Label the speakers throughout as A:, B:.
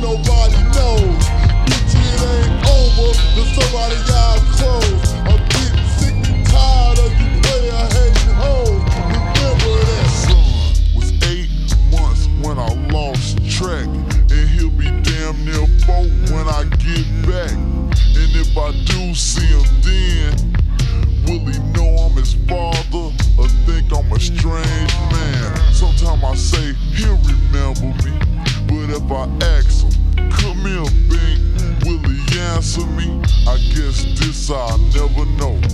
A: nobody knows. Bitch, it ain't over till somebody eyes close. I'm getting sick and tired of you player hating hoes. Remember that son was eight months when I lost track, and he'll be damn near four when I get back. And if I do see him then, will he know I'm his father or think I'm a strange man? Sometimes I say he answer me? I guess this I'll never know.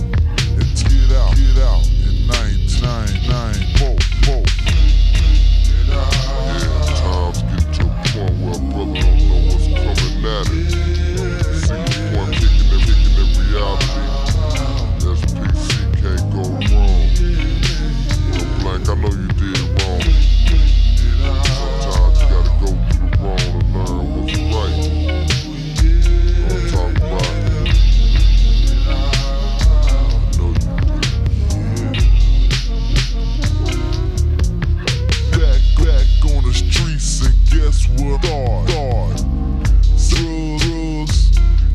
A: What? Start, start. Drugs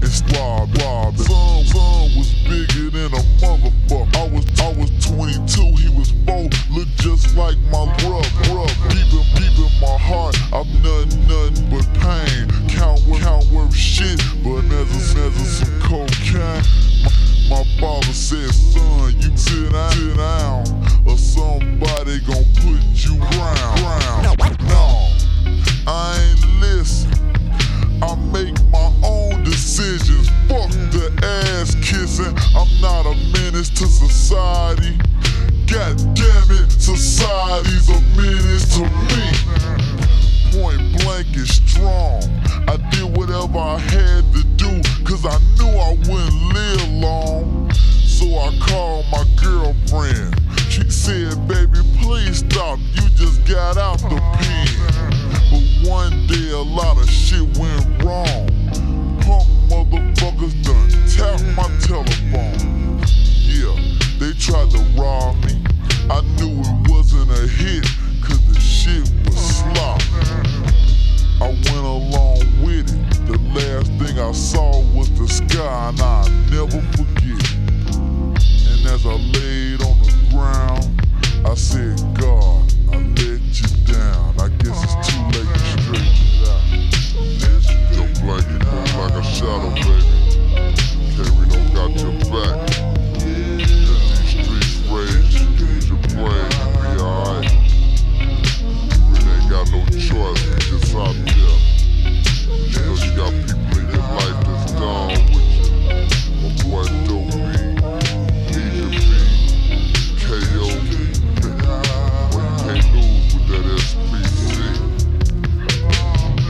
A: and swab. Son, was bigger than a motherfucker. I was, I was 22, he was four. Look just like my bruh, bruh. Deep in, deep in my heart, I've nothing, nothing but pain. Count, count worth shit, but measure, measure some cocaine. My, father said, son, you sit down, sit down, or somebody gon' put you round. To me. Point blank is strong. I did whatever I had to do, cause I knew I wouldn't live long. So I called my girlfriend. She said, baby, please stop. You just got out the pen. But one day a lot of shit went wrong. Punk motherfuckers done tapped my telephone. Yeah, they tried to rob me. I knew it shit was slop. I went along with it. The last thing I saw was the sky, and I'll never forget. And as I laid on the ground, I said,